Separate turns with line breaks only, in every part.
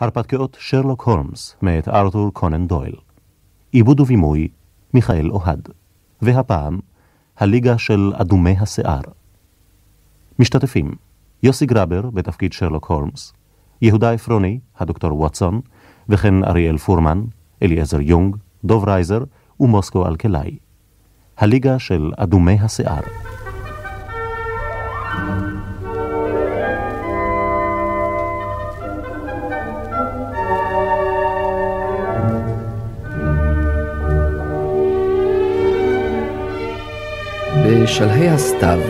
הרפתקאות שרלוק הולמס מאת ארתור קונן דויל. עיבוד ובימוי מיכאל אוהד. והפעם, הליגה של אדומי השיער. משתתפים יוסי גרבר בתפקיד שרלוק הולמס, יהודה עפרוני, הדוקטור ווטסון, וכן אריאל פורמן, אליעזר יונג, דוב רייזר ומוסקו אלקלעי. הליגה של אדומי השיער.
בשלהי הסתיו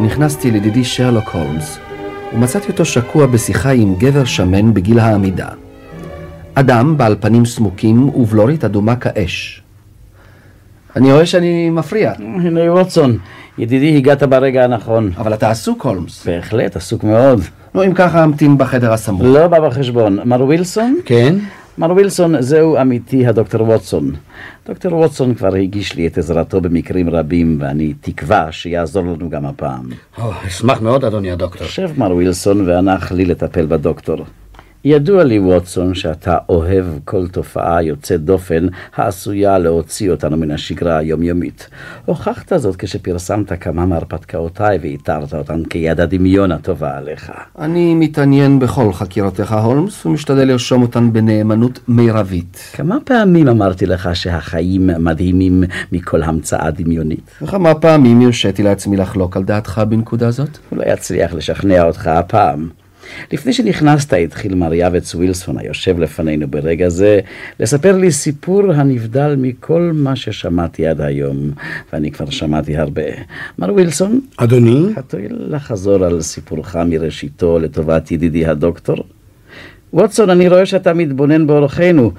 נכנסתי לדידי שרלוק הולמס ומצאתי אותו שקוע בשיחה עם גבר שמן בגיל העמידה. אדם בעל פנים סמוקים ובלורית אדומה כאש. אני רואה שאני מפריע.
הנה ווטסון, ידידי, הגעת ברגע הנכון.
אבל אתה עסוק, הולמס.
בהחלט, עסוק מאוד.
נו, אם ככה אמתין בחדר הסמוך.
לא בא בחשבון. מר ווילסון?
כן?
מר ווילסון, זהו עמיתי הדוקטור ווטסון. דוקטור ווטסון כבר הגיש לי את עזרתו במקרים רבים, ואני תקווה שיעזור לנו גם הפעם.
אשמח מאוד, אדוני הדוקטור.
שב, מר ווילסון, והנח לי לטפל בדוקטור. ידוע לי, ווטסון, שאתה אוהב כל תופעה יוצאת דופן העשויה להוציא אותנו מן השגרה היומיומית. הוכחת זאת כשפרסמת כמה מהרפתקאותיי והתרת אותן כיד הדמיון הטובה עליך.
אני מתעניין בכל חקירותיך, הולמס, ומשתדל לרשום אותן בנאמנות מרבית.
כמה פעמים אמרתי לך שהחיים מדהימים מכל המצאה דמיונית?
וכמה פעמים הרשיתי לעצמי לחלוק על דעתך בנקודה זאת?
אולי יצליח לשכנע אותך הפעם. לפני שנכנסת התחיל מר יאבץ ווילסון היושב לפנינו ברגע זה לספר לי סיפור הנבדל מכל מה ששמעתי עד היום, ואני כבר שמעתי הרבה. מר ווילסון?
אדוני?
התואיל לחזור על סיפורך מראשיתו לטובת ידידי הדוקטור? ווטסון, אני רואה שאתה מתבונן באורחנו.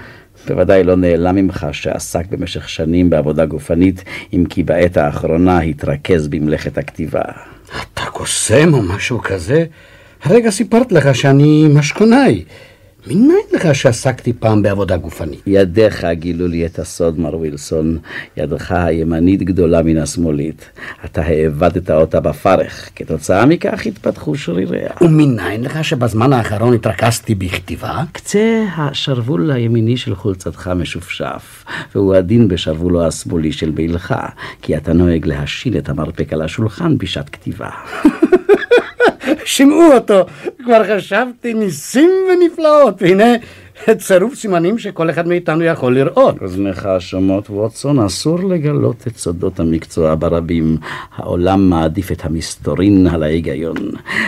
בוודאי לא נעלם ממך שעסק במשך שנים בעבודה גופנית, אם כי בעת האחרונה התרכז במלאכת הכתיבה.
אתה קוסם או משהו כזה? הרגע סיפרת לך שאני משכונאי. מניין לך שעסקתי פעם בעבודה גופנית?
ידיך גילו לי את הסוד, מר ווילסון. ידך הימנית גדולה מן השמאלית. אתה העבדת אותה בפרך. כתוצאה מכך התפתחו שריריה.
ומניין לך שבזמן האחרון התרכזתי בכתיבה?
קצה השרוול הימיני של חולצתך משופשף, והוא עדין בשרוולו השמאלי של מעילך, כי אתה נוהג להשיל את המרפק על השולחן בשעת כתיבה.
שמעו אותו, כבר חשבתי ניסים ונפלאות, והנה צירוף סימנים שכל אחד מאיתנו יכול לראות.
אוזניך שומעות, ווטסון, אסור לגלות את סודות המקצוע ברבים. העולם מעדיף את המסתורין על ההיגיון.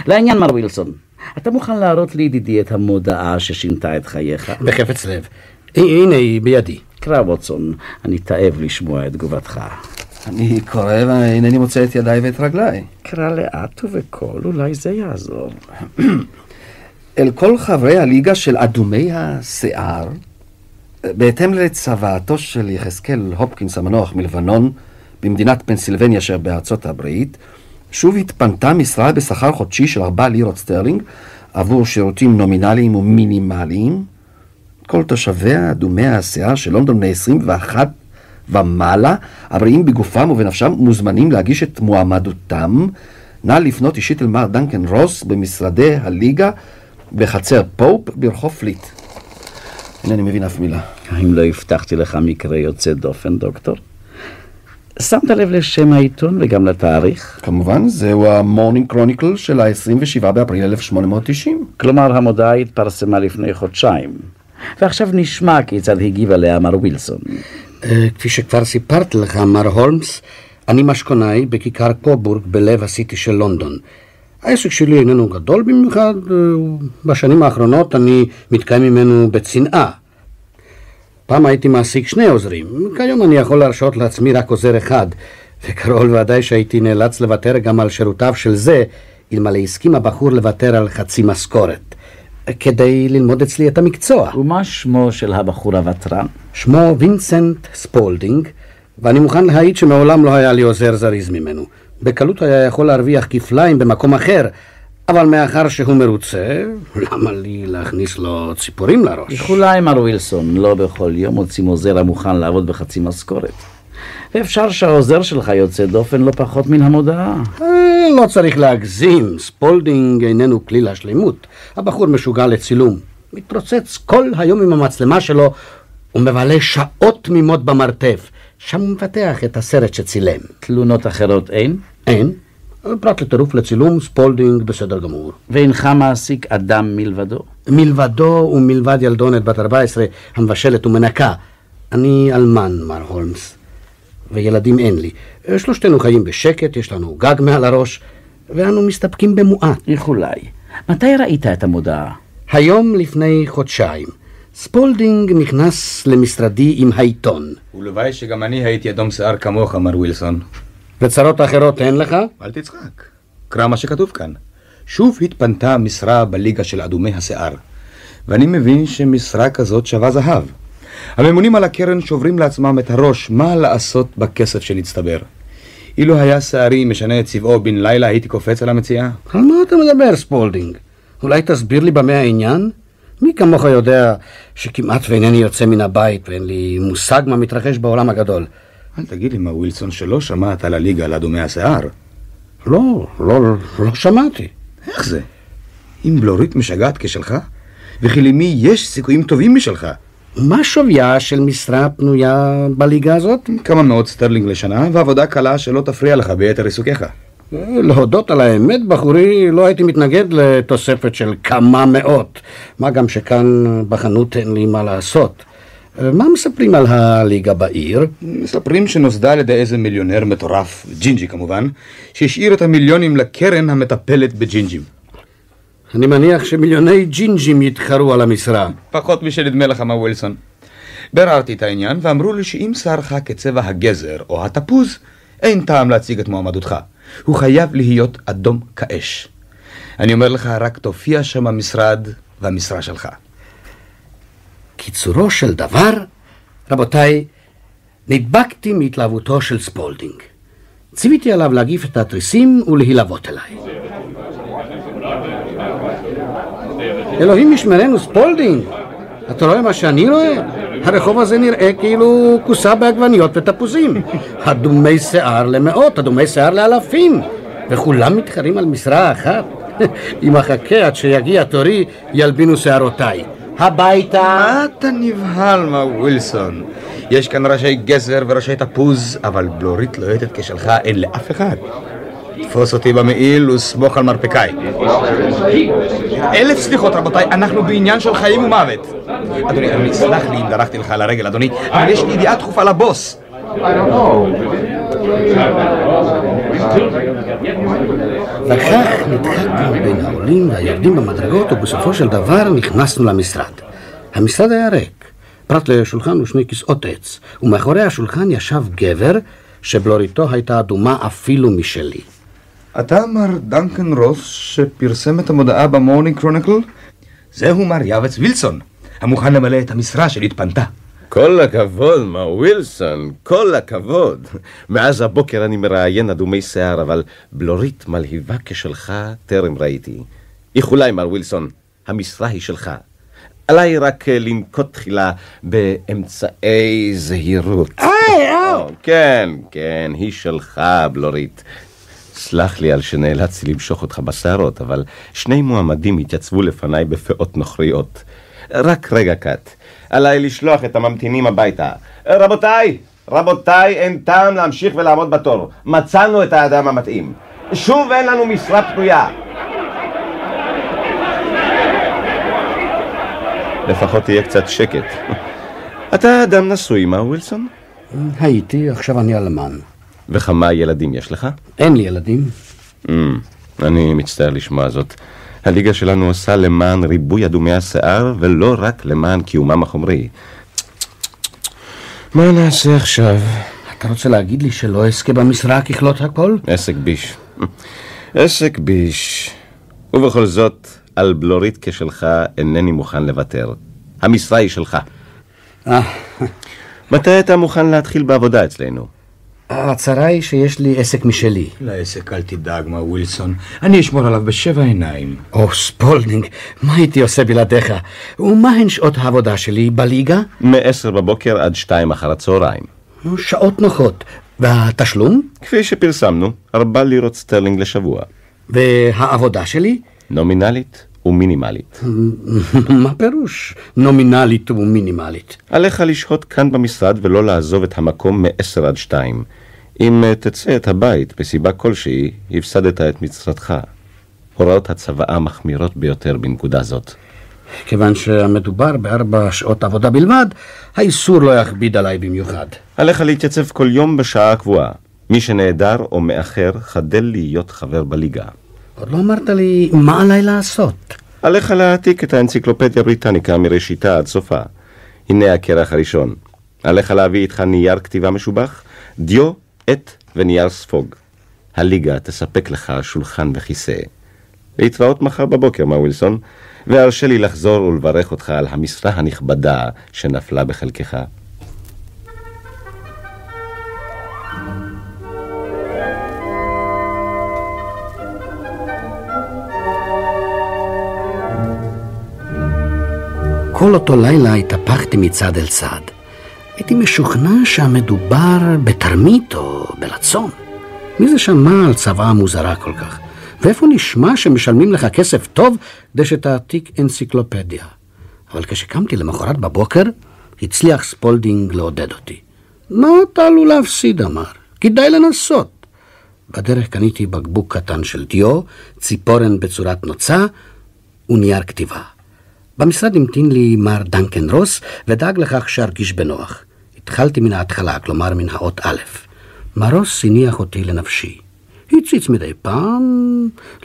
לעניין, מר ווילסון, אתה מוכן להראות לי, ידידי, את המודעה ששינתה את חייך?
בחפץ לב. הנה היא בידי.
קרא, ווטסון, אני תאב לשמוע את תגובתך.
אני קורא ואינני מוצא את ידיי ואת רגליי.
קרא לאט ובקול, אולי זה יעזור.
אל כל חברי הליגה של אדומי השיער, בהתאם לצוואתו של יחזקאל הופקינס המנוח מלבנון במדינת פנסילבניה שבארצות הברית, שוב התפנתה משרה בשכר חודשי של ארבע לירות סטרלינג עבור שירותים נומינליים ומינימליים. כל תושביה אדומי השיער של לונדון בני 21 ומעלה, הבריאים בגופם ובנפשם, מוזמנים להגיש את מועמדותם. נא לפנות אישית אל מר דנקן רוס במשרדי הליגה בחצר פופ ברחוב פליט. אינני מבין אף מילה.
האם לא הבטחתי לך מקרה יוצא דופן, דוקטור? שמת לב לשם העיתון וגם לתאריך?
כמובן, זהו המורנינג קרוניקל של ה-27 באפריל 1890.
כלומר, המודעה התפרסמה לפני חודשיים. ועכשיו נשמע כיצד הגיב עליה מר ווילסון.
אה, כפי שכבר סיפרתי לך, מר הולמס, אני משכונאי בכיכר קובורג בלב הסיטי של לונדון. העסק שלי איננו גדול במיוחד, אה, בשנים האחרונות אני מתקיים ממנו בצנעה. פעם הייתי מעסיק שני עוזרים, כיום אני יכול להרשות לעצמי רק עוזר אחד, וקרוב ודאי שהייתי נאלץ לוותר גם על שירותיו של זה, אלמלא הסכים הבחור לוותר על חצי משכורת. כדי ללמוד אצלי את המקצוע.
ומה שמו של הבחור הוותרן?
שמו וינסנט ספולדינג, ואני מוכן להעיד שמעולם לא היה לי עוזר זריז ממנו. בקלות היה יכול להרוויח כפליים במקום אחר, אבל מאחר שהוא מרוצה, למה לי להכניס לו ציפורים לראש?
איחולי, מר ווילסון, לא בכל יום מוצאים עוזר המוכן לעבוד בחצי משכורת. ואפשר שהעוזר שלך יוצא דופן לא פחות מן המודעה.
אה, לא צריך להגזים, ספולדינג איננו כליל השלמות. הבחור משוגע לצילום. מתרוצץ כל היום עם המצלמה שלו ומבלה שעות תמימות במרתף. שם הוא מפתח את הסרט שצילם.
תלונות אחרות אין?
אין. פרט לטירוף לצילום, ספולדינג בסדר גמור.
ואינך מעסיק אדם מלבדו?
מלבדו ומלבד ילדונת בת 14 המבשלת ומנקה. אני אלמן, מר הולמס, וילדים אין לי. שלושתנו חיים בשקט, יש לנו גג מעל הראש, ואנו מסתפקים במועט.
איחולי. מתי ראית את המודעה?
היום לפני חודשיים. ספולדינג נכנס למשרדי עם העיתון.
ולוואי שגם אני הייתי אדום שיער כמוך, מר ווילסון.
וצרות אחרות אין לך?
אל תצחק. קרא מה שכתוב כאן. שוב התפנתה משרה בליגה של אדומי השיער. ואני מבין שמשרה כזאת שווה זהב. הממונים על הקרן שוברים לעצמם את הראש מה לעשות בכסף שנצטבר. אילו היה שערי משנה את צבעו בן לילה, הייתי קופץ על המציאה?
על מה אתה מדבר, ספולדינג? אולי תסביר לי במה העניין? מי כמוך יודע שכמעט ואינני יוצא מן הבית ואין לי מושג מה מתרחש בעולם הגדול.
אל תגיד לי, מר ווילסון, שלא שמעת על הליגה של אדומי השיער.
לא, לא, לא שמעתי.
איך זה? עם בלורית משגעת כשלך, וכי למי יש סיכויים טובים משלך?
מה שוויה של משרה פנויה בליגה הזאת?
כמה מאות סטרלינג לשנה, ועבודה קלה שלא תפריע לך ביתר עיסוקיך.
להודות על האמת, בחורי, לא הייתי מתנגד לתוספת של כמה מאות. מה גם שכאן בחנות אין לי מה לעשות. מה מספרים על הליגה בעיר?
מספרים שנוסדה על ידי איזה מיליונר מטורף, ג'ינג'י כמובן, שהשאיר את המיליונים לקרן המטפלת בג'ינג'ים.
אני מניח שמיליוני ג'ינג'ים יתחרו על המשרה.
פחות משנדמה לך, מר ווילסון. ביררתי את העניין, ואמרו לי שאם שערך כצבע הגזר או התפוז, אין טעם להציג את מועמדותך. הוא חייב להיות אדום כאש. אני אומר לך, רק תופיע שם במשרד והמשרה שלך.
קיצורו של דבר, רבותיי, נדבקתי מהתלהבותו של ספולדינג. ציוויתי עליו להגיף את התריסים ולהילוות אליי. אלוהים ישמרנו, ספולדינג! אתה רואה מה שאני רואה? הרחוב הזה נראה כאילו כוסה בעגבניות ותפוזים. אדומי שיער למאות, אדומי שיער לאלפים. וכולם מתחרים על משרה אחת. אם אחכה עד שיגיע תורי, ילבינו שערותיי. הביתה!
מה אתה נבהל, מה ווילסון? יש כאן ראשי גזר וראשי תפוז, אבל בלורית לוהטת כשלך אין לאף אחד. תפוס אותי במעיל וסמוך על מרפקאי. אלף סליחות רבותיי, אנחנו בעניין של חיים ומוות. אדוני, אדוני, סלח לי אם דרכתי לך על הרגל, אדוני, אבל יש לי ידיעה דחופה לבוס.
וכך נדחקנו בין העולים והיורדים במדרגות, ובסופו של דבר נכנסנו למשרד. המשרד היה ריק, פרט לשולחן ושני כיסאות עץ, ומאחורי השולחן ישב גבר שבלוריתו הייתה אדומה אפילו משלי.
אתה מר דנקן רוס שפרסם את המודעה במורנינג קרוניקל? זהו מר יעבץ וילסון, המוכן למלא את המשרה שנתפנתה.
כל הכבוד, מר ווילסון, כל הכבוד. מאז הבוקר אני מראיין אדומי שיער, אבל בלורית מלהיבה כשלך טרם ראיתי. איחולי, מר ווילסון, המשרה היא שלך. עליי רק לנקוט תחילה באמצעי זהירות.
איי, אאו!
כן, כן, היא שלך, בלורית. סלח לי על שנאלצתי למשוך אותך בשערות, אבל שני מועמדים התייצבו לפניי בפאות נוכריות. רק רגע קט. עליי לשלוח את הממתינים הביתה. רבותיי, רבותיי, אין טעם להמשיך ולעמוד בתור. מצאנו את האדם המתאים. שוב אין לנו משרה פנויה. לפחות תהיה קצת שקט. אתה אדם נשוי, מה ווילסון?
הייתי, עכשיו אני אלמן.
וכמה ילדים יש לך?
אין לי ילדים.
Mm, אני מצטער לשמוע זאת. הליגה שלנו עושה למען ריבוי אדומי השיער, ולא רק למען קיומם החומרי. מה נעשה עכשיו?
אתה רוצה להגיד לי שלא אזכה במשרה ככלות הכל?
עסק ביש. עסק ביש. ובכל זאת, על בלורית כשלך אינני מוכן לוותר. המשרה היא שלך.
אה,
מתי אתה מוכן להתחיל בעבודה אצלנו?
הצרה היא שיש לי עסק משלי.
לעסק אל תדאג, מר ווילסון, אני אשמור עליו בשבע עיניים.
או, ספולדינג, מה הייתי עושה בלעדיך? ומה הן שעות העבודה שלי בליגה?
מ-10 בבוקר עד 2 אחר הצהריים.
שעות נוחות. והתשלום?
כפי שפרסמנו, ארבע לירות סטרלינג לשבוע.
והעבודה שלי?
נומינלית, ומינימלית.
מה פירוש נומינלית ומינימלית?
עליך לשהות כאן במשרד ולא לעזוב את המקום מ-10 עד 2. אם אה, תצא את הבית בסיבה כלשהי, הפסדת את משרתך. הוראות הצוואה מחמירות ביותר בנקודה זאת.
כיוון שמדובר בארבע שעות עבודה בלבד, האיסור לא יכביד עליי במיוחד.
עליך להתייצב כל יום בשעה הקבועה. מי שנעדר או מאחר, חדל להיות חבר בליגה.
עוד לא אמרת לי מה עליי לעשות.
עליך להעתיק את האנציקלופדיה בריטניקה מראשיתה עד סופה. הנה הכרך הראשון. עליך להביא איתך נייר כתיבה משובח, דיו, עט ונייר ספוג. הליגה תספק לך שולחן וכיסא. להתראות מחר בבוקר, מר ווילסון, והרשה לי לחזור ולברך אותך על המשרה הנכבדה שנפלה בחלקך.
כל אותו לילה התהפכתי מצד אל צד. הייתי משוכנע שהמדובר בתרמית או בלצון. מי זה שמע על צוואה מוזרה כל כך? ואיפה נשמע שמשלמים לך כסף טוב כדי שתעתיק אנציקלופדיה? אבל כשקמתי למחרת בבוקר, הצליח ספולדינג לעודד אותי. מה אתה עלול להפסיד, אמר? כדאי לנסות. בדרך קניתי בקבוק קטן של דיו, ציפורן בצורת נוצה ונייר כתיבה. במשרד המתין לי מר דנקן רוס ודאג לכך שארגיש בנוח. התחלתי מן ההתחלה, כלומר מן האות א'. מר רוס הניח אותי לנפשי. הציץ מדי פעם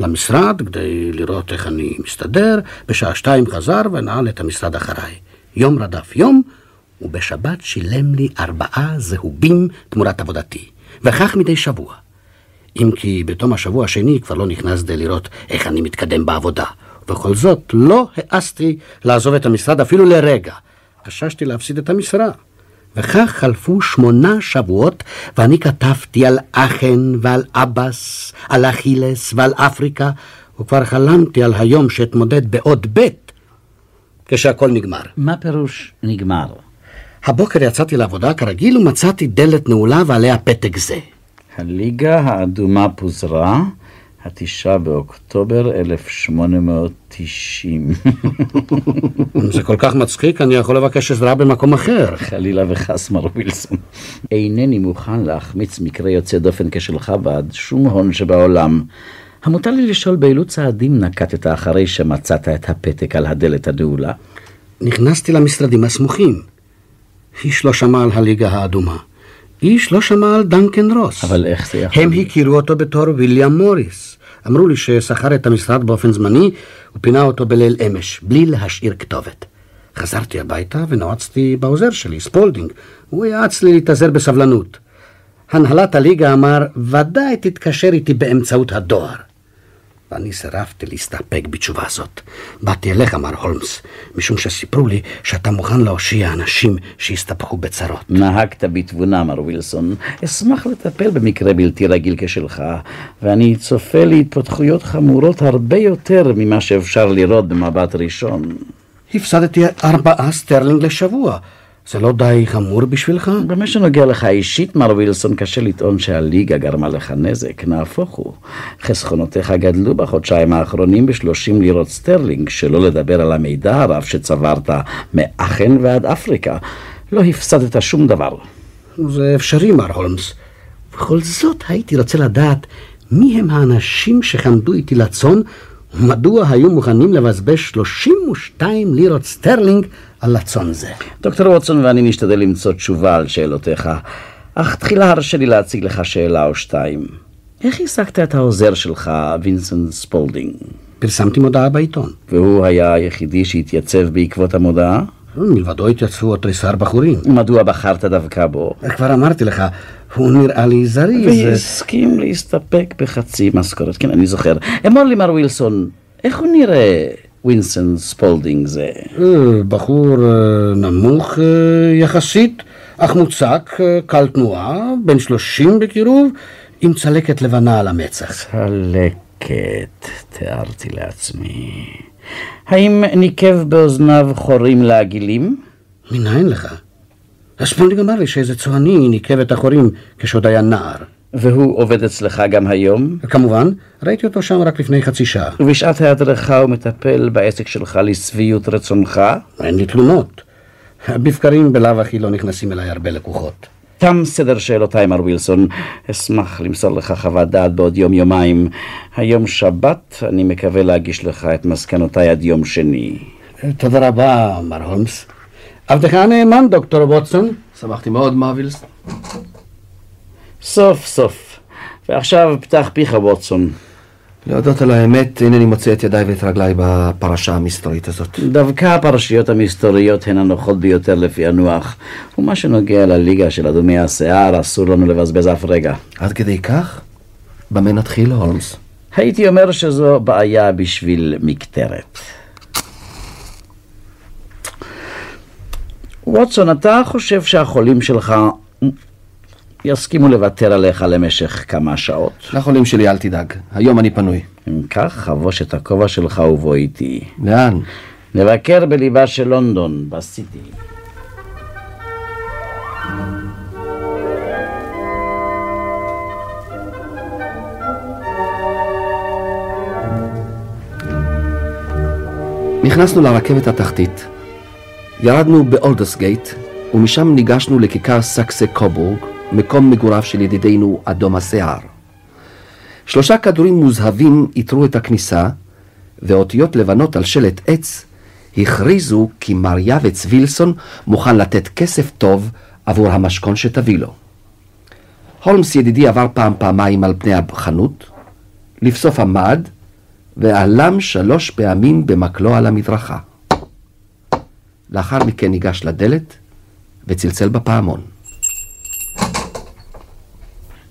למשרד כדי לראות איך אני מסתדר, בשעה שתיים חזר ונעל את המשרד אחריי. יום רדף יום, ובשבת שילם לי ארבעה זהובים תמורת עבודתי, וכך מדי שבוע. אם כי בתום השבוע השני כבר לא נכנס כדי לראות איך אני מתקדם בעבודה. ובכל זאת לא העזתי לעזוב את המשרד אפילו לרגע. חששתי להפסיד את המשרה. וכך חלפו שמונה שבועות, ואני כתבתי על אכן ועל אבס, על אכילס ועל אפריקה, וכבר חלמתי על היום שאתמודד בעוד ב' כשהכל נגמר.
מה פירוש נגמר?
הבוקר יצאתי לעבודה כרגיל ומצאתי דלת נעולה ועליה פתק זה.
הליגה האדומה פוזרה, התשעה באוקטובר 1890.
אם זה כל כך מצחיק, אני יכול לבקש עזרה במקום אחר.
חלילה וחס, מר וילסון. אינני מוכן להחמיץ מקרה יוצא דופן כשלך בעד שום הון שבעולם. המותר לי לשאול באילו צעדים נקטת אחרי שמצאת את הפתק על הדלת הנעולה?
נכנסתי למשרדים הסמוכים. איש לא שמע על הליגה האדומה. איש לא שמע על דנקן רוס.
אבל איך זה יכול
הם הכירו אותו בתור ויליאם מוריס. אמרו לי ששכר את המשרד באופן זמני ופינה אותו בליל אמש, בלי להשאיר כתובת. חזרתי הביתה ונועצתי בעוזר שלי, ספולדינג. הוא יעץ לי להתאזר בסבלנות. הנהלת הליגה אמר, ודאי תתקשר איתי באמצעות הדואר. ואני סירבתי להסתפק בתשובה הזאת. באתי אליך, מר הולמס, משום שסיפרו לי שאתה מוכן להושיע אנשים שהסתבכו בצרות.
נהגת בתבונה, מר וילסון. אשמח לטפל במקרה בלתי רגיל כשלך, ואני צופה להתפתחויות חמורות הרבה יותר ממה שאפשר לראות במבט ראשון.
הפסדתי ארבעה סטרלינג לשבוע. זה לא די חמור בשבילך?
במה שנוגע לך אישית, מר וילסון, קשה לטעון שהליגה גרמה לך נזק. נהפוך הוא. חסכונותיך גדלו בחודשיים האחרונים ב-30 לירות סטרלינג, שלא לדבר על המידע הרב שצברת מאכן ועד אפריקה. לא הפסדת שום דבר.
זה אפשרי, מר הולמס. בכל זאת הייתי רוצה לדעת מי הם האנשים שחמדו איתי לצון ומדוע היו מוכנים לבזבז 32 לירות סטרלינג על לצון זה.
דוקטור ווטסון ואני נשתדל למצוא תשובה על שאלותיך, אך תחילה הרשה לי להציג לך שאלה או שתיים. איך השגת את העוזר שלך, וינסנט ספולדינג?
פרסמתי מודעה בעיתון.
והוא היה היחידי שהתייצב בעקבות המודעה?
מלבדו התייצבו עוד תריסר בחורים.
מדוע בחרת דווקא בו?
כבר אמרתי לך, הוא נראה לי זריז.
והסכים להסתפק בחצי משכורת, כן, אני זוכר. אמור לי, מר וילסון, איך הוא נראה, וינסנט ספולדינג זה?
אה, בחור אה, נמוך אה, יחסית, אך מוצק, קל תנועה, בן שלושים בקירוב, עם צלקת לבנה על המצח.
צלקת, תיארתי לעצמי. האם ניקב באוזניו חורים לעגילים?
מניין לך? ספולדינג אמר לי שאיזה צועני ניקב את החורים כשעוד היה נער.
והוא עובד אצלך גם היום?
כמובן, ראיתי אותו שם רק לפני חצי שעה.
ובשעת היעדרך הוא מטפל בעסק שלך לשביעות רצונך?
אין לי תלונות. בבקרים בלאו הכי לא נכנסים אליי הרבה לקוחות.
תם סדר שאלותיי, מר וילסון. אשמח למסור לך חוות דעת בעוד יום-יומיים. היום שבת, אני מקווה להגיש לך את מסקנותיי עד יום שני.
תודה רבה, מר הולמס. עבדך הנאמן, דוקטור ווטסון.
שמחתי מאוד, מר וילסון.
סוף סוף. ועכשיו פתח פיך, ווטסון.
להודות על האמת, אינני מוצא את ידיי ואת רגליי בפרשה המסתורית הזאת.
דווקא הפרשיות המסתוריות הן הנוחות ביותר לפענוח, ומה שנוגע לליגה של אדומי השיער, אסור לנו לבזבז אף רגע.
עד כדי כך? במה נתחיל, הולמס?
הייתי אומר שזו בעיה בשביל מקטרת. ווטסון, אתה חושב שהחולים שלך יסכימו לוותר עליך למשך כמה שעות?
לחולים שלי אל תדאג, היום אני פנוי.
אם כך, חבוש את הכובע שלך ובוא איתי.
לאן?
נבקר בליבה של לונדון, בסיטי.
נכנסנו לרכבת התחתית, ירדנו באולדסגייט, ומשם ניגשנו לכיכר סקסה קובורג, מקום מגוריו של ידידנו אדום השיער. שלושה כדורים מוזהבים איתרו את הכניסה, ואותיות לבנות על שלט עץ הכריזו כי מר יאבץ וילסון מוכן לתת כסף טוב עבור המשכון שתביא לו. הולמס ידידי עבר פעם פעמיים על פני החנות, לבסוף עמד, והלם שלוש פעמים במקלו על המדרכה. לאחר מכן ניגש לדלת וצלצל בפעמון.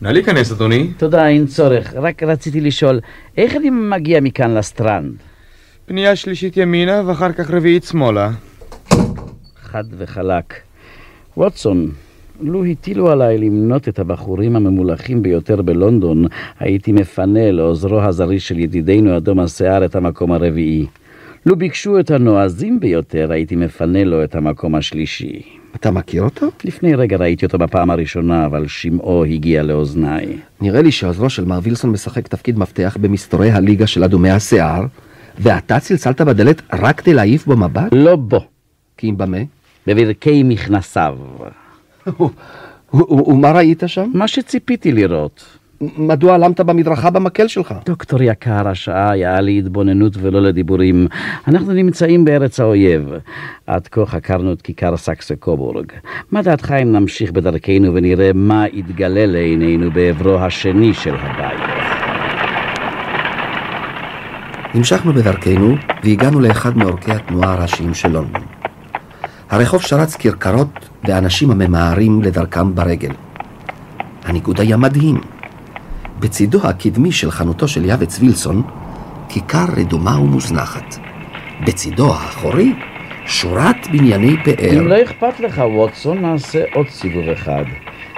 נא להיכנס, אדוני.
תודה, אין צורך. רק רציתי לשאול, איך אני מגיע מכאן לסטרנד?
פנייה שלישית ימינה ואחר כך רביעית שמאלה.
חד וחלק. ווטסון, לו הטילו עליי למנות את הבחורים הממולחים ביותר בלונדון, הייתי מפנה לעוזרו הזריז של ידידנו אדום השיער את המקום הרביעי. לו ביקשו את הנועזים ביותר, הייתי מפנה לו את המקום השלישי.
אתה מכיר אותו?
לפני רגע ראיתי אותו בפעם הראשונה, אבל שמעו הגיע לאוזניי.
נראה לי שעוזרו של מר וילסון משחק תפקיד מפתח במסתורי הליגה של אדומי השיער, ואתה צלצלת בדלת רק כדי להעיף בו מבט?
לא בו,
כי אם במה?
בברכי מכנסיו.
ומה ראית שם?
מה שציפיתי לראות.
מדוע עלמת במדרכה במקל שלך?
דוקטור יקר, השעה היה להתבוננות ולא לדיבורים. אנחנו נמצאים בארץ האויב. עד כה חקרנו את כיכר סקסה קובורג. מה דעתך אם נמשיך בדרכנו ונראה מה יתגלה לעינינו בעברו השני של הבית?
המשכנו בדרכנו והגענו לאחד מעורקי התנועה הראשיים של לונדון. הרחוב שרץ כרכרות ואנשים הממהרים לדרכם ברגל. הניגוד היה מדהים. בצידו הקדמי של חנותו של יאבץ וילסון, כיכר רדומה ומוזנחת. בצידו האחורי, שורת בנייני פאר.
אם לא אכפת לך, ווטסון, נעשה עוד סיבוב אחד.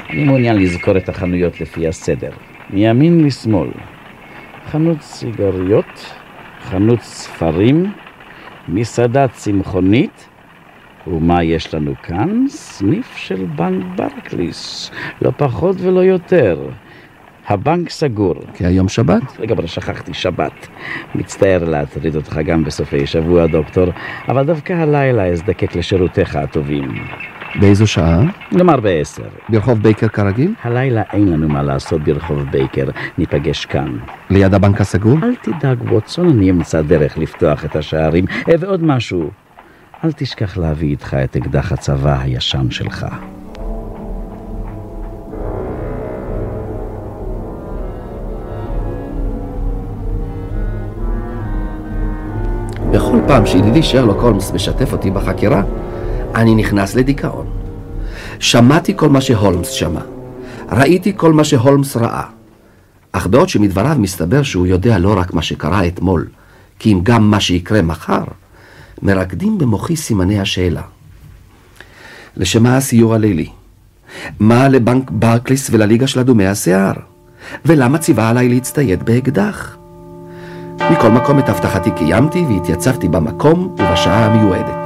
אני מעוניין לזכור את החנויות לפי הסדר. מימין לשמאל. חנות סיגריות, חנות ספרים, מסעדה צמחונית, ומה יש לנו כאן? סניף של בנק ברקליס, לא פחות ולא יותר. הבנק סגור.
כי היום שבת?
רגע, אבל שכחתי, שבת. מצטער להטריד אותך גם בסופי שבוע, דוקטור, אבל דווקא הלילה אזדקק לשירותיך הטובים.
באיזו שעה?
נאמר בעשר.
ברחוב בייקר כרגיל?
הלילה אין לנו מה לעשות ברחוב בייקר, ניפגש כאן.
ליד הבנק הסגור?
אל תדאג, ווטסון, אני אמצא דרך לפתוח את השערים. אה, ועוד משהו, אל תשכח להביא איתך את אקדח הצבא הישן שלך.
בכל פעם שידידי שרלוק הולמס משתף אותי בחקירה, אני נכנס לדיכאון. שמעתי כל מה שהולמס שמע. ראיתי כל מה שהולמס ראה. אך בעוד שמדבריו מסתבר שהוא יודע לא רק מה שקרה אתמול, כי אם גם מה שיקרה מחר, מרקדים במוחי סימני השאלה. לשם מה הסיור הלילי? מה לבנק ברקליס ולליגה של אדומי השיער? ולמה ציווה עליי להצטייד באקדח? מכל מקום את הבטחתי קיימתי והתייצבתי במקום ובשעה המיועדת.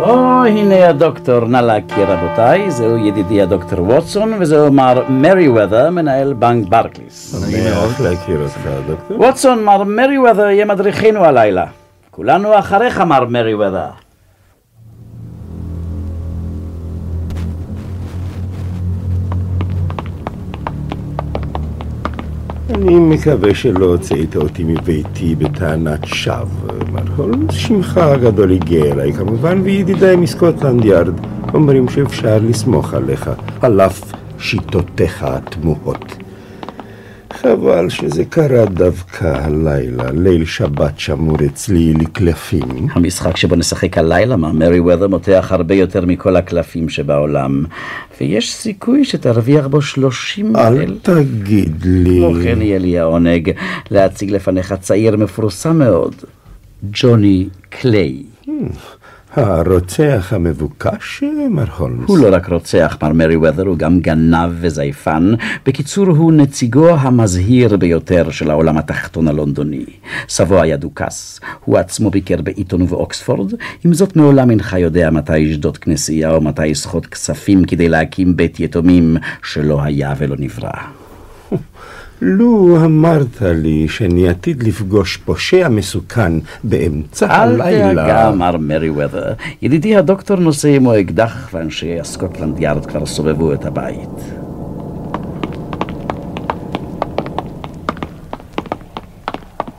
או, הנה הדוקטור, נא להכיר רבותיי, זהו ידידי הדוקטור ווטסון, וזהו מר מריווותר, מנהל בנק ברקליס.
אני מאוד להכיר אותך, דוקטור.
ווטסון, מר מריווותר יהיה מדריכנו הלילה. כולנו אחריך, מר מריווותר.
אני מקווה שלא הוצאת אותי מביתי בטענת שווא. שמך הגדול הגיע אליי כמובן, וידידיי מסקוטלנד יארד אומרים שאפשר לסמוך עליך, על אף שיטותיך התמוהות. חבל שזה קרה דווקא הלילה, ליל שבת שמור אצלי לקלפים.
המשחק שבו נשחק הלילה, מר מריווותר, מותח הרבה יותר מכל הקלפים שבעולם. ויש סיכוי שתרוויח בו שלושים
אל
אל...
תגיד לי...
כמו כן יהיה לי העונג להציג לפניך צעיר מפורסם מאוד, ג'וני קליי.
הרוצח המבוקש, מר הולמס?
הוא לא רק רוצח, מר מריווותר, הוא גם גנב וזייפן. בקיצור, הוא נציגו המזהיר ביותר של העולם התחתון הלונדוני. סבו היה דוכס, הוא עצמו ביקר בעיתון ובאוקספורד, עם זאת מעולם אינך יודע מתי ישדוד כנסייה או מתי יסחוט כספים כדי להקים בית יתומים שלא היה ולא נברא.
לו אמרת לי שאני עתיד לפגוש פושע מסוכן באמצע
אל
הלילה...
דאגה, מר מריווותר. ידידי הדוקטור נושא עמו אקדח, ואנשי הסקוטלנד יארד כבר סובבו את הבית.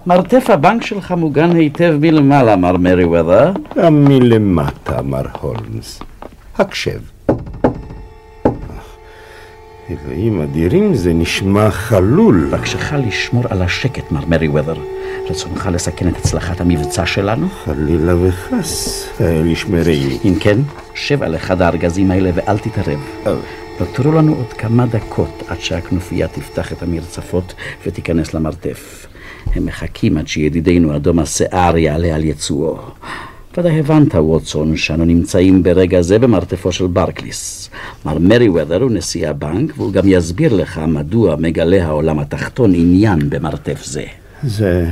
מרתף הבנק שלך מוגן היטב מלמעלה, מר מריווותר.
גם מלמטה, מר הולמס. הקשב. אלוהים אדירים, זה נשמע חלול.
בקשך לשמור על השקט, מר מריווותר. רצונך לסכן את הצלחת המבצע שלנו?
חלילה וחס, האל ישמרני.
אם כן, שב על אחד הארגזים האלה ואל תתערב. נותרו לנו עוד כמה דקות עד שהכנופיה תפתח את המרצפות ותיכנס למרתף. הם מחכים עד שידידנו אדום השיער יעלה על יצואו. ודאי הבנת, ווטסון, שאנו נמצאים ברגע זה במרתפו של ברקליס. מר מריווותר הוא נשיא הבנק, והוא גם יסביר לך מדוע מגלה העולם התחתון עניין במרתף זה.
זה...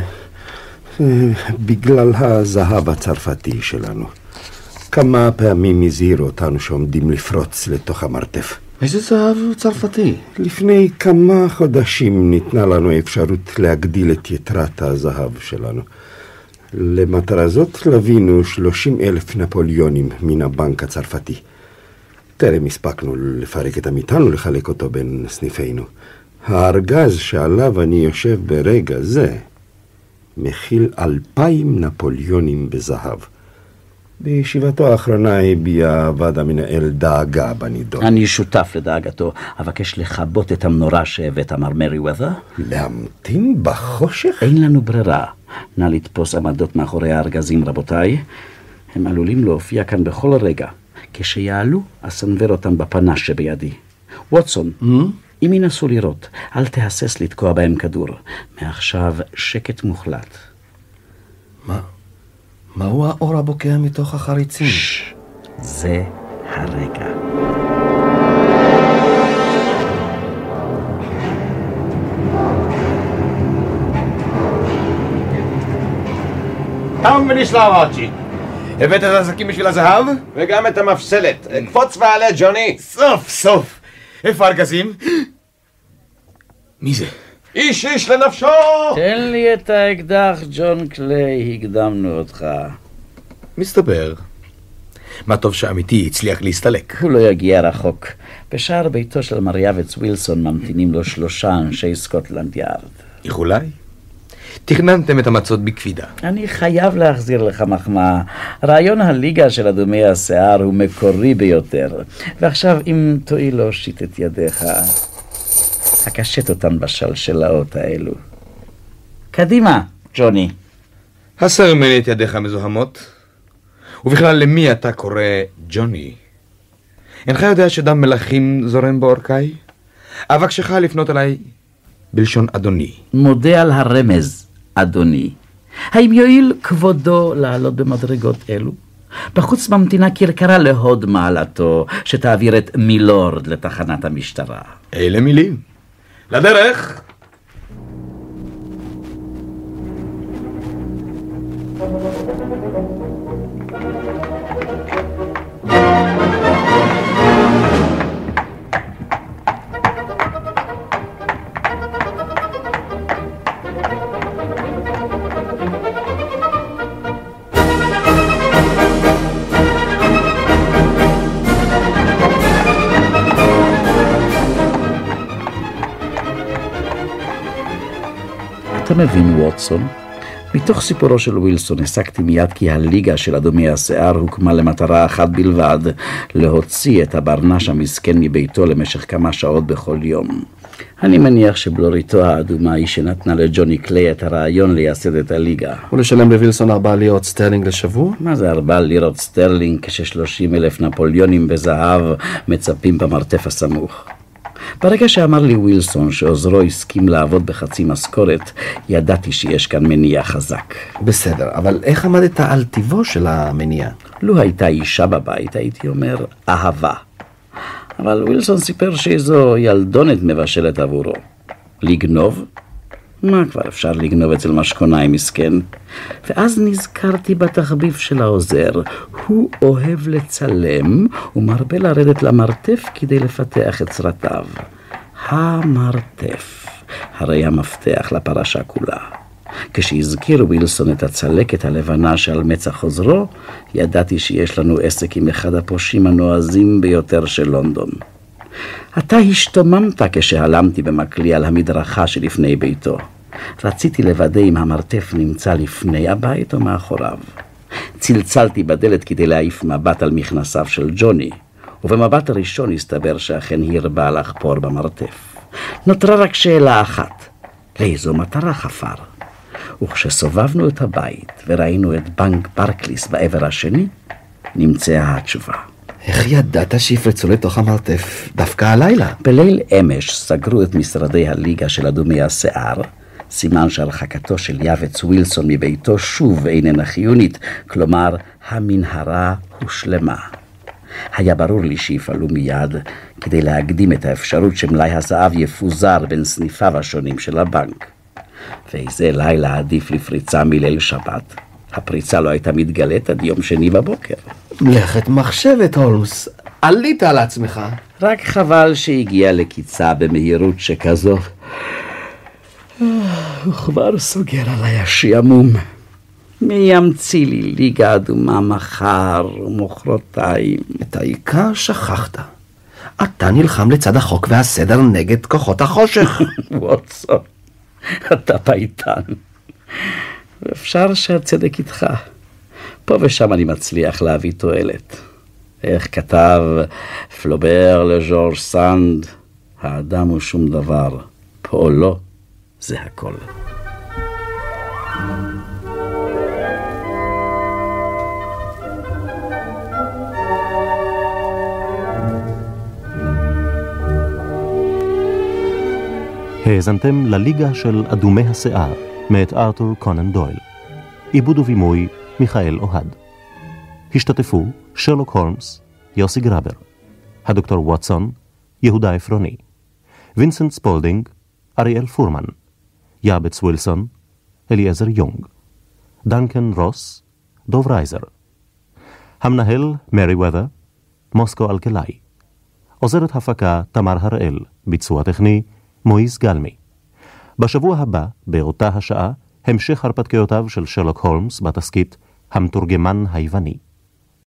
זה בגלל הזהב הצרפתי שלנו. כמה פעמים הזהירו אותנו שעומדים לפרוץ לתוך המרתף.
איזה זהב צרפתי?
לפני כמה חודשים ניתנה לנו אפשרות להגדיל את יתרת הזהב שלנו. למטרה זאת לווינו 30 אלף נפוליונים מן הבנק הצרפתי. טרם הספקנו לפרק את המטען ולחלק אותו בין סניפינו. הארגז שעליו אני יושב ברגע זה מכיל אלפיים נפוליונים בזהב. בישיבתו האחרונה הביע ועד המנהל דאגה בנידון.
אני שותף לדאגתו. אבקש לכבות את המנורה שהבאת, מר מריווותר.
להמתין בחושך?
אין לנו ברירה. נא לתפוס עמדות מאחורי הארגזים, רבותיי. הם עלולים להופיע כאן בכל רגע. כשיעלו, אסנוור אותם בפנש שבידי. ווטסון, אם ינסו לירות, אל תהסס לתקוע בהם כדור. מעכשיו שקט מוחלט.
מה? מהו האור הבוקע מתוך החריצים?
זה הרגע.
תם ונשלם ארצ'י. הבאת את הסכין בשביל הזהב?
וגם את המפסלת. קפוץ ועלה, ג'וני.
סוף סוף. איפה הארגזים? מי זה?
איש איש לנפשו!
תן לי את האקדח, ג'ון קליי, הקדמנו אותך.
מסתבר. מה טוב שאמיתי הצליח להסתלק.
הוא לא יגיע רחוק. בשער ביתו של מריאבץ ווילסון ממתינים לו שלושה אנשי סקוטלנד יארד.
איחולי? תכננתם את המצות בקפידה.
אני חייב להחזיר לך מחמאה. רעיון הליגה של אדומי השיער הוא מקורי ביותר. ועכשיו, אם תואיל להושיט את ידיך, הקשט אותן בשלשלאות האלו. קדימה, ג'וני.
הסר ממני את ידיך המזוהמות. ובכלל, למי אתה קורא ג'וני? אינך יודע שדם מלכים זורם בעורקיי? אבקשך לפנות אליי בלשון אדוני.
מודה על הרמז, אדוני. האם יועיל כבודו לעלות במדרגות אלו? בחוץ ממתינה כרכרה להוד מעלתו, שתעביר את מילורד לתחנת המשטרה.
אלה מילים. לדרך!
אתה מבין, ווטסון? מתוך סיפורו של ווילסון הסקתי מיד כי הליגה של אדומי השיער הוקמה למטרה אחת בלבד, להוציא את הברנש המסכן מביתו למשך כמה שעות בכל יום. אני מניח שבלוריתו האדומה היא שנתנה לג'וני קליי את הרעיון לייסד את הליגה.
ולשלם לווילסון ארבע לירות סטרלינג לשבוע?
מה זה ארבע לירות סטרלינג כששלושים אלף נפוליונים בזהב מצפים במרתף הסמוך? ברגע שאמר לי ווילסון שעוזרו הסכים לעבוד בחצי משכורת, ידעתי שיש כאן מניע חזק.
בסדר, אבל איך עמדת על טיבו של המניע?
לו הייתה אישה בבית, הייתי אומר אהבה. אבל ווילסון סיפר שאיזו ילדונת מבשלת עבורו. לגנוב? מה כבר אפשר לגנוב אצל משכונאי מסכן? ואז נזכרתי בתחביב של העוזר. הוא אוהב לצלם ומרבה לרדת למרתף כדי לפתח את סרטיו. המרתף, הרי המפתח לפרשה כולה. כשהזכיר ווילסון את הצלקת הלבנה שעל מצח עוזרו, ידעתי שיש לנו עסק עם אחד הפושעים הנועזים ביותר של לונדון. אתה השתוממת כשהלמתי במקלי על המדרכה שלפני ביתו. רציתי לוודא אם המרתף נמצא לפני הבית או מאחוריו. צלצלתי בדלת כדי להעיף מבט על מכנסיו של ג'וני, ובמבט הראשון הסתבר שאכן הרבה לחפור במרתף. נותרה רק שאלה אחת, לאיזו מטרה חפר? וכשסובבנו את הבית וראינו את בנק ברקליס בעבר השני, נמצאה התשובה.
איך ידעת שיפרצו לתוך המרתף דווקא הלילה?
בליל אמש סגרו את משרדי הליגה של אדומי השיער, סימן שהרחקתו של יאבץ ווילסון מביתו שוב איננה חיונית, כלומר, המנהרה הושלמה. היה ברור לי שיפעלו מיד כדי להקדים את האפשרות שמלאי הזהב יפוזר בין סניפיו השונים של הבנק. ואיזה לילה עדיף לפריצה מליל שבת. הפריצה לא הייתה מתגלית עד יום שני בבוקר.
מלאכת מחשבת, הולמס. עלית על עצמך.
רק חבל שהגיע לקיצה במהירות שכזו. הוא כבר סוגר עליי השעמום. מי ימציא לי ליגה אדומה מחר ומחרתיים?
את העיקר שכחת. אתה נלחם לצד החוק והסדר נגד כוחות החושך.
ווטסון, אתה פייטן. ואפשר שהצדק איתך. פה ושם אני מצליח להביא תועלת. איך כתב פלובר לז'ורג' סנד, האדם הוא שום דבר, פועלו זה הכל.
האזנתם לליגה של אדומי השיער, מאת ארתור קונן דויל. עיבוד ובימוי, מיכאל אוהד. השתתפו שרלוק הולמס, יוסי גרבר, הדוקטור ווטסון, יהודה עפרוני, וינסנט ספולדינג, אריאל פורמן, ג'אבז ווילסון, אליעזר יונג, דנקן רוס, דוב רייזר, המנהל מריוות'ר, מוסקו אלקלעי, עוזרת הפקה תמר הראל, ביצוע טכני מויס גלמי. בשבוע הבא, באותה השעה, המשך הרפתקאותיו של שרלוק הולמס בתסכית המתורגמן היווני.